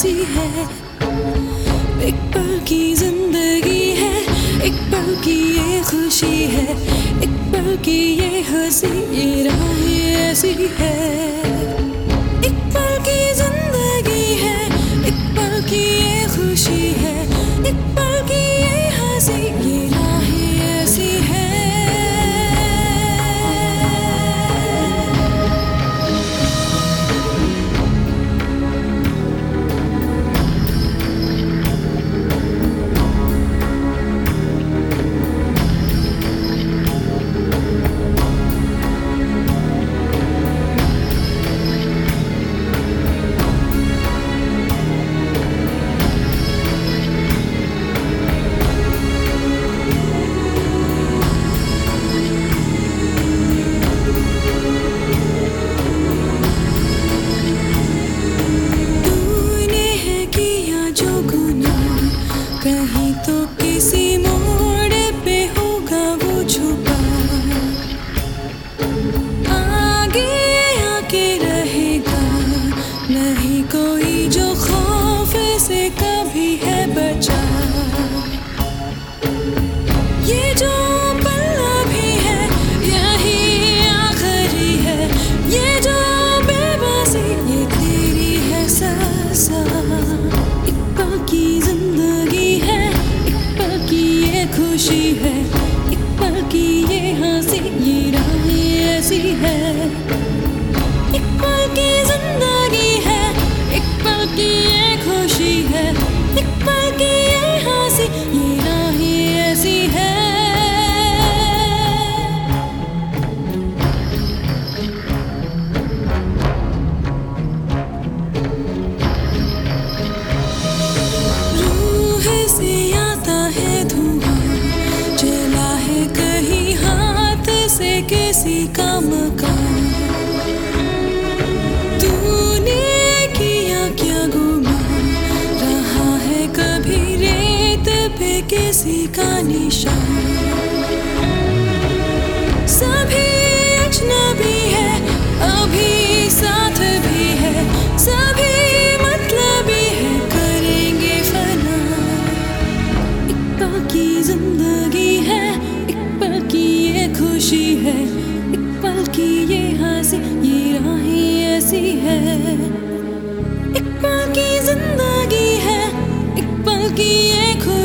सी है। एक पल की ज़िंदगी है, एक पल की ये खुशी है, एक पल की ये हँसी ये राह ऐसी है। एक पल की ज़िंदगी है, एक पल की ये खुशी है। है। एक पल की ज़िंदगी किसी का निशान। सभी अजनबी है, अभी साथ भी है। सभी मतलबी है, करेंगे फना। एक पल की ज़िंदगी है, एक पल की ये खुशी है।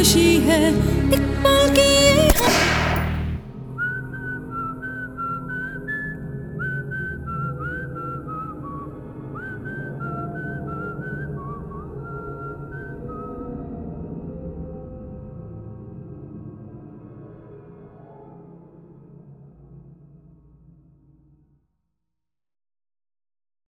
she had